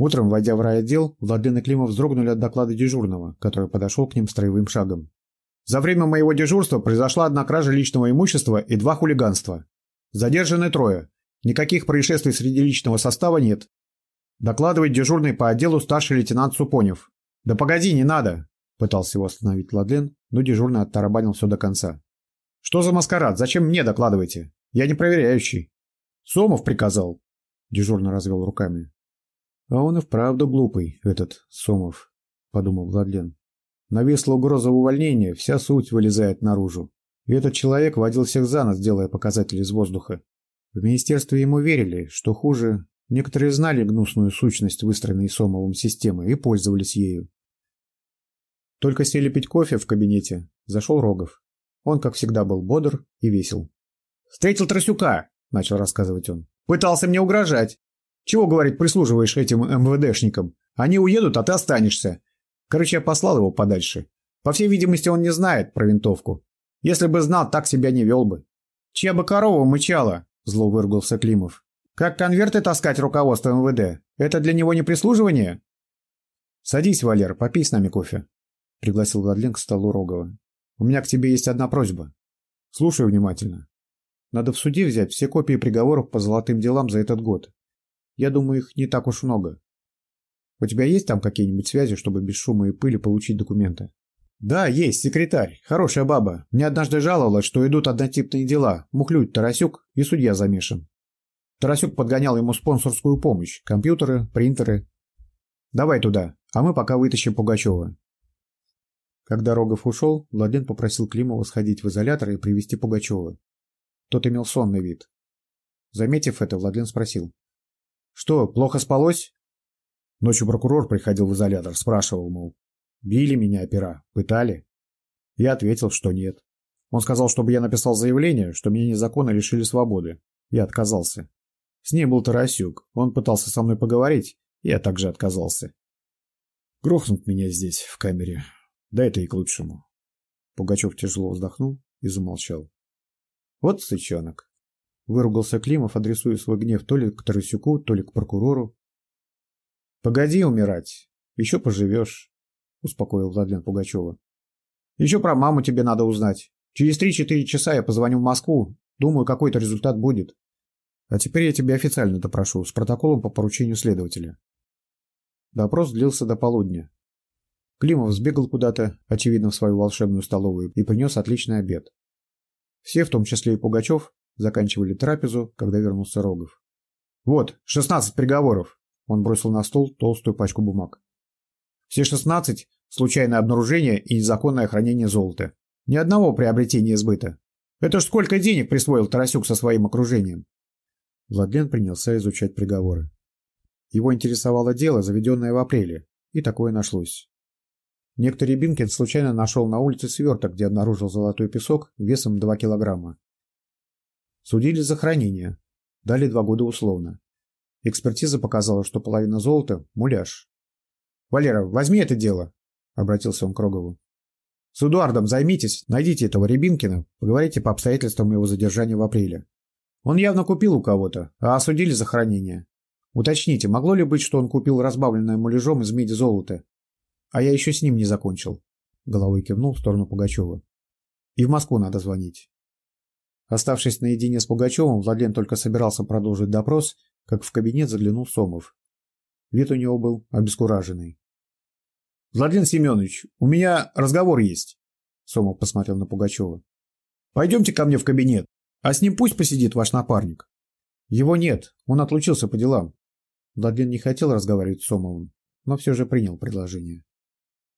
Утром, войдя в райотдел, Владлен и Климов вздрогнули от доклада дежурного, который подошел к ним строевым шагом. За время моего дежурства произошла одна кража личного имущества и два хулиганства. Задержаны трое. Никаких происшествий среди личного состава нет. Докладывает дежурный по отделу старший лейтенант Супонев. «Да погоди, не надо!» Пытался его остановить Владлен, но дежурный оттарабанил все до конца. «Что за маскарад? Зачем мне докладываете? Я не проверяющий». «Сомов приказал». Дежурно развел руками. «А он и вправду глупый, этот Сомов», — подумал Владлен. Нависла угроза увольнения, вся суть вылезает наружу. И этот человек водил всех за нос, делая показатели из воздуха. В министерстве ему верили, что хуже. Некоторые знали гнусную сущность выстроенной Сомовым системы и пользовались ею. Только сели пить кофе в кабинете, зашел Рогов. Он, как всегда, был бодр и весел. «Встретил Тросюка!» – начал рассказывать он. «Пытался мне угрожать. Чего, говорит, прислуживаешь этим МВДшникам? Они уедут, а ты останешься. Короче, я послал его подальше. По всей видимости, он не знает про винтовку. Если бы знал, так себя не вел бы. Чья бы корова мычала, зло выругался Климов. Как конверты таскать руководство МВД? Это для него не прислуживание? Садись, Валер, попей с нами кофе. Пригласил Владлен к столу Рогова. У меня к тебе есть одна просьба. Слушай внимательно. Надо в суде взять все копии приговоров по золотым делам за этот год. Я думаю, их не так уж много. У тебя есть там какие-нибудь связи, чтобы без шума и пыли получить документы? Да, есть, секретарь. Хорошая баба. Мне однажды жаловалась, что идут однотипные дела. Мухлюдь Тарасюк и судья замешан. Тарасюк подгонял ему спонсорскую помощь. Компьютеры, принтеры. Давай туда, а мы пока вытащим Пугачева. Когда Рогов ушел, Владен попросил Климова сходить в изолятор и привести Пугачева. Тот имел сонный вид. Заметив это, Владлен спросил. «Что, плохо спалось?» Ночью прокурор приходил в изолятор, спрашивал, мол, били меня опера, пытали? Я ответил, что нет. Он сказал, чтобы я написал заявление, что меня незаконно лишили свободы. Я отказался. С ней был Тарасюк. Он пытался со мной поговорить, я также отказался. Грохнут меня здесь, в камере. Да это и к лучшему. Пугачев тяжело вздохнул и замолчал. Вот сычонок. Выругался Климов, адресуя свой гнев то ли к Тарасюку, то ли к прокурору. Погоди умирать, еще поживешь, успокоил Владлен Пугачева. Еще про маму тебе надо узнать. Через три-четыре часа я позвоню в Москву. Думаю, какой-то результат будет. А теперь я тебя официально допрошу, с протоколом по поручению следователя. Допрос длился до полудня. Климов сбегал куда-то, очевидно, в свою волшебную столовую, и принес отличный обед. Все, в том числе и Пугачев, заканчивали трапезу, когда вернулся Рогов. «Вот, шестнадцать приговоров!» Он бросил на стол толстую пачку бумаг. Все шестнадцать – случайное обнаружение и незаконное хранение золота. Ни одного приобретения сбыта. Это ж сколько денег присвоил Тарасюк со своим окружением? Владлен принялся изучать приговоры. Его интересовало дело, заведенное в апреле, и такое нашлось. Некто Рябинкин случайно нашел на улице сверток, где обнаружил золотой песок весом 2 килограмма. Судили за хранение. Дали два года условно. Экспертиза показала, что половина золота – муляж. «Валера, возьми это дело», – обратился он к Рогову. «С Эдуардом займитесь, найдите этого Рябинкина, поговорите по обстоятельствам его задержания в апреле. Он явно купил у кого-то, а осудили за хранение. Уточните, могло ли быть, что он купил разбавленное муляжом из меди золото? А я еще с ним не закончил». Головой кивнул в сторону Пугачева. «И в Москву надо звонить». Оставшись наедине с Пугачевым, Владлен только собирался продолжить допрос – как в кабинет заглянул Сомов. Вид у него был обескураженный. «Владимир Семенович, у меня разговор есть», — Сомов посмотрел на Пугачева. «Пойдемте ко мне в кабинет, а с ним пусть посидит ваш напарник». «Его нет, он отлучился по делам». Владлен не хотел разговаривать с Сомовым, но все же принял предложение.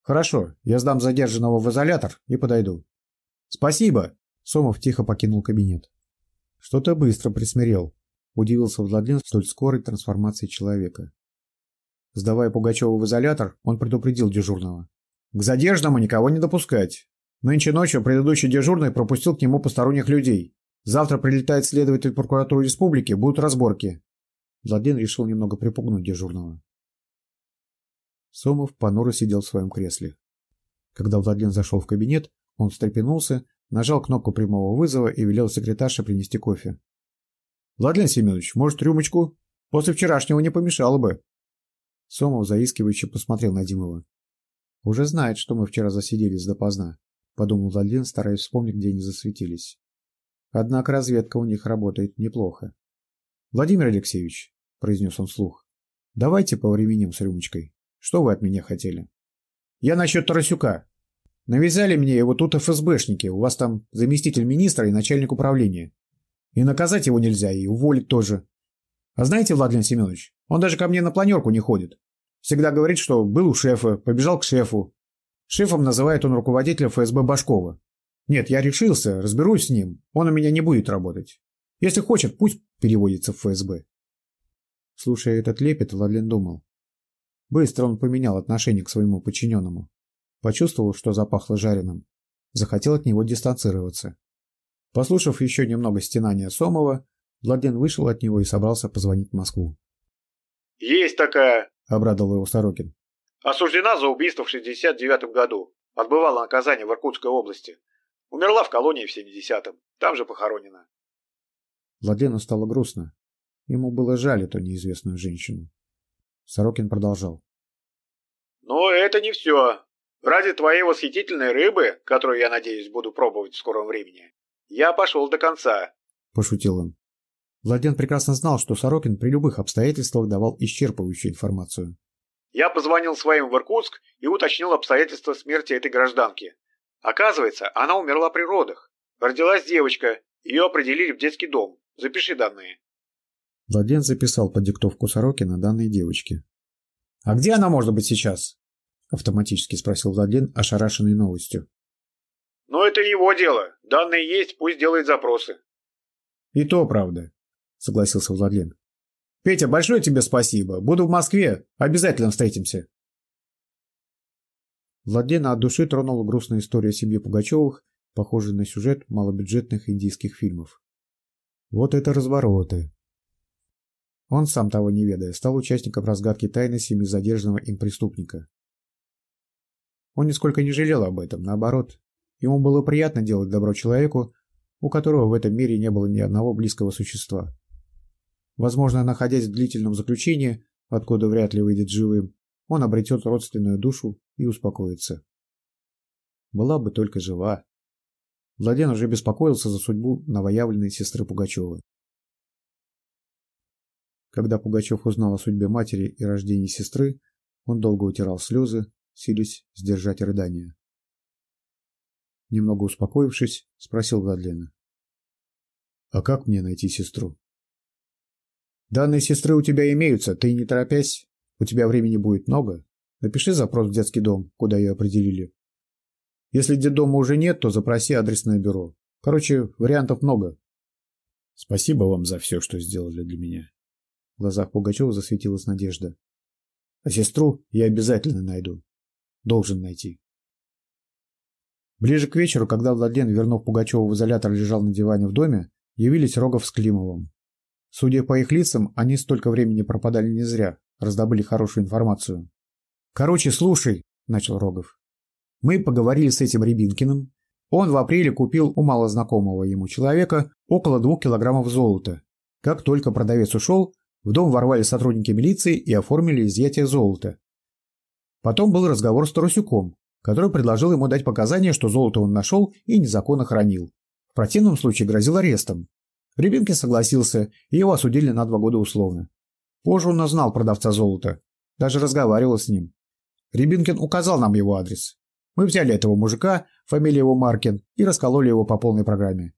«Хорошо, я сдам задержанного в изолятор и подойду». «Спасибо!» Сомов тихо покинул кабинет. Что-то быстро присмирел. Удивился Владлен столь скорой трансформации человека. Сдавая Пугачева в изолятор, он предупредил дежурного. «К задержанному никого не допускать. Нынче ночью предыдущий дежурный пропустил к нему посторонних людей. Завтра прилетает следователь прокуратуры республики, будут разборки». Владлен решил немного припугнуть дежурного. Сомов понуро сидел в своем кресле. Когда Владлен зашел в кабинет, он встрепенулся, нажал кнопку прямого вызова и велел секретарше принести кофе. Владимир Семенович, может, рюмочку? После вчерашнего не помешало бы. Сомов заискивающе посмотрел на Димова. «Уже знает, что мы вчера засиделись допоздна», — подумал Владлен, стараясь вспомнить, где они засветились. «Однако разведка у них работает неплохо». «Владимир Алексеевич», — произнес он вслух, — «давайте повременим с рюмочкой. Что вы от меня хотели?» «Я насчет Тарасюка. Навязали мне его тут ФСБшники, у вас там заместитель министра и начальник управления. И наказать его нельзя, и уволить тоже. А знаете, Владлен Семенович, он даже ко мне на планерку не ходит. Всегда говорит, что был у шефа, побежал к шефу. Шефом называет он руководителя ФСБ Башкова. Нет, я решился, разберусь с ним, он у меня не будет работать. Если хочет, пусть переводится в ФСБ. Слушая этот лепет, Владлен думал. Быстро он поменял отношение к своему подчиненному. Почувствовал, что запахло жареным. Захотел от него дистанцироваться. Послушав еще немного стенания Сомова, Владлен вышел от него и собрался позвонить в Москву. «Есть такая!» — обрадовал его Сорокин. «Осуждена за убийство в 69-м году. Отбывала наказание в Иркутской области. Умерла в колонии в 70-м. Там же похоронена». Владлену стало грустно. Ему было жаль эту неизвестную женщину. Сорокин продолжал. «Но это не все. Ради твоей восхитительной рыбы, которую, я надеюсь, буду пробовать в скором времени, я пошел до конца», — пошутил он. Владен прекрасно знал, что Сорокин при любых обстоятельствах давал исчерпывающую информацию. «Я позвонил своим в Иркутск и уточнил обстоятельства смерти этой гражданки. Оказывается, она умерла при родах. Родилась девочка, ее определили в детский дом. Запиши данные». Владен записал под диктовку Сорокина данные девочки. «А где она может быть сейчас?» Автоматически спросил Владен, ошарашенный новостью. «Ну это его дело. Данные есть, пусть делает запросы». «И то правда согласился Владлен. Петя, большое тебе спасибо. Буду в Москве. Обязательно встретимся. Владлена от души тронула грустная история семьи Пугачевых, похожая на сюжет малобюджетных индийских фильмов. Вот это развороты. Он, сам того не ведая, стал участником разгадки тайны семьи задержанного им преступника. Он нисколько не жалел об этом, наоборот. Ему было приятно делать добро человеку, у которого в этом мире не было ни одного близкого существа. Возможно, находясь в длительном заключении, откуда вряд ли выйдет живым, он обретет родственную душу и успокоится. Была бы только жива. Владен уже беспокоился за судьбу новоявленной сестры Пугачевой. Когда Пугачев узнал о судьбе матери и рождении сестры, он долго утирал слезы, силясь сдержать рыдания. Немного успокоившись, спросил Владлена. «А как мне найти сестру?» Данные сестры у тебя имеются, ты не торопясь. У тебя времени будет много. Напиши запрос в детский дом, куда ее определили. Если детдома уже нет, то запроси адресное бюро. Короче, вариантов много. Спасибо вам за все, что сделали для меня. В глазах Пугачева засветилась надежда. А сестру я обязательно найду. Должен найти. Ближе к вечеру, когда Владлен, вернув Пугачева в изолятор, лежал на диване в доме, явились Рогов с Климовым. Судя по их лицам, они столько времени пропадали не зря, раздобыли хорошую информацию. «Короче, слушай», — начал Рогов. «Мы поговорили с этим Рябинкиным. Он в апреле купил у малознакомого ему человека около двух килограммов золота. Как только продавец ушел, в дом ворвали сотрудники милиции и оформили изъятие золота. Потом был разговор с Тарасюком, который предложил ему дать показания, что золото он нашел и незаконно хранил. В противном случае грозил арестом. Рябинкин согласился, и его осудили на два года условно. Позже он узнал продавца золота. Даже разговаривал с ним. Рябинкин указал нам его адрес. Мы взяли этого мужика, фамилия его Маркин, и раскололи его по полной программе.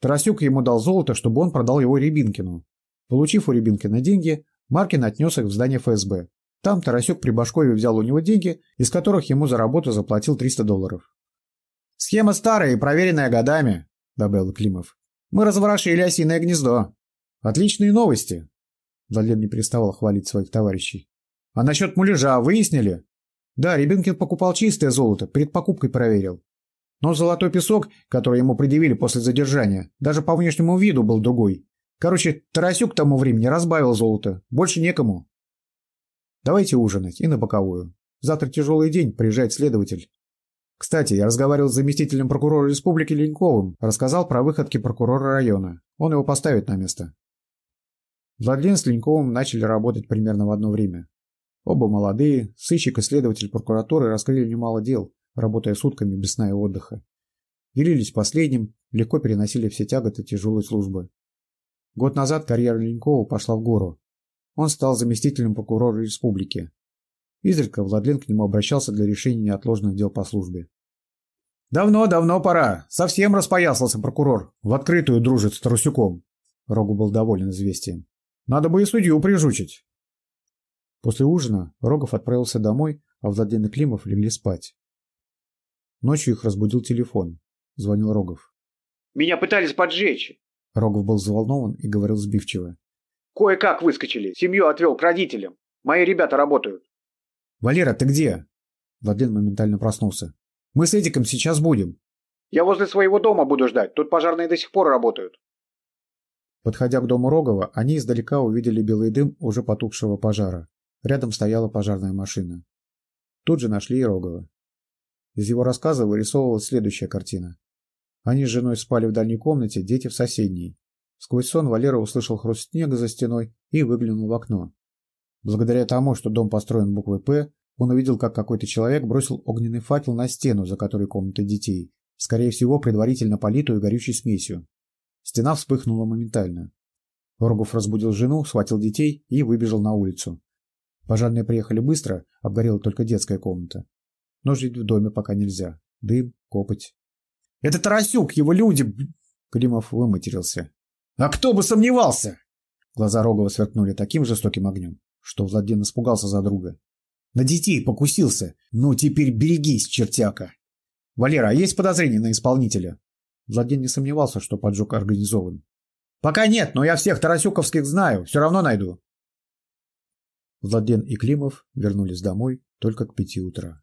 Тарасюк ему дал золото, чтобы он продал его Рябинкину. Получив у Рябинкина деньги, Маркин отнес их в здание ФСБ. Там Тарасюк при Башкове взял у него деньги, из которых ему за работу заплатил 300 долларов. «Схема старая и проверенная годами», — добавил Климов. Мы разворошили осиное гнездо. Отличные новости. Владлен не переставал хвалить своих товарищей. А насчет муляжа выяснили? Да, Рябинкин покупал чистое золото, перед покупкой проверил. Но золотой песок, который ему предъявили после задержания, даже по внешнему виду был другой. Короче, Тарасюк к тому времени разбавил золото. Больше некому. Давайте ужинать и на боковую. Завтра тяжелый день, приезжает следователь. Кстати, я разговаривал с заместителем прокурора республики Леньковым, рассказал про выходки прокурора района. Он его поставит на место. Владлен с Леньковым начали работать примерно в одно время. Оба молодые, сыщик и следователь прокуратуры раскрыли немало дел, работая сутками без сна и отдыха. Делились последним, легко переносили все тяготы тяжелой службы. Год назад карьера Ленькова пошла в гору. Он стал заместителем прокурора республики. Изредка Владлен к нему обращался для решения неотложных дел по службе. «Давно, давно пора. Совсем распоясался прокурор. В открытую дружит с Тарусюком». Рогу был доволен известием. «Надо бы и судью прижучить». После ужина Рогов отправился домой, а Владлен и Климов легли спать. Ночью их разбудил телефон. Звонил Рогов. «Меня пытались поджечь!» Рогов был взволнован и говорил сбивчиво. «Кое-как выскочили. Семью отвел к родителям. Мои ребята работают». «Валера, ты где?» Владлен моментально проснулся. «Мы с Эдиком сейчас будем». «Я возле своего дома буду ждать. Тут пожарные до сих пор работают». Подходя к дому Рогова, они издалека увидели белый дым уже потухшего пожара. Рядом стояла пожарная машина. Тут же нашли и Рогова. Из его рассказа вырисовывалась следующая картина. Они с женой спали в дальней комнате, дети в соседней. Сквозь сон Валера услышал хруст снега за стеной и выглянул в окно. Благодаря тому, что дом построен буквой «П», он увидел, как какой-то человек бросил огненный факел на стену, за которой комната детей, скорее всего, предварительно политую горючей смесью. Стена вспыхнула моментально. Рогов разбудил жену, схватил детей и выбежал на улицу. Пожарные приехали быстро, обгорела только детская комната. Но жить в доме пока нельзя. Дым, копоть. «Это Тарасюк, его люди!» Климов выматерился. «А кто бы сомневался!» Глаза Рогова сверкнули таким жестоким огнем, что Владимир испугался за друга. «На детей покусился! Ну, теперь берегись, чертяка!» «Валера, а есть подозрения на исполнителя?» Владимир не сомневался, что поджог организован. «Пока нет, но я всех Тарасюковских знаю, все равно найду. Владлен и Климов вернулись домой только к пяти утра.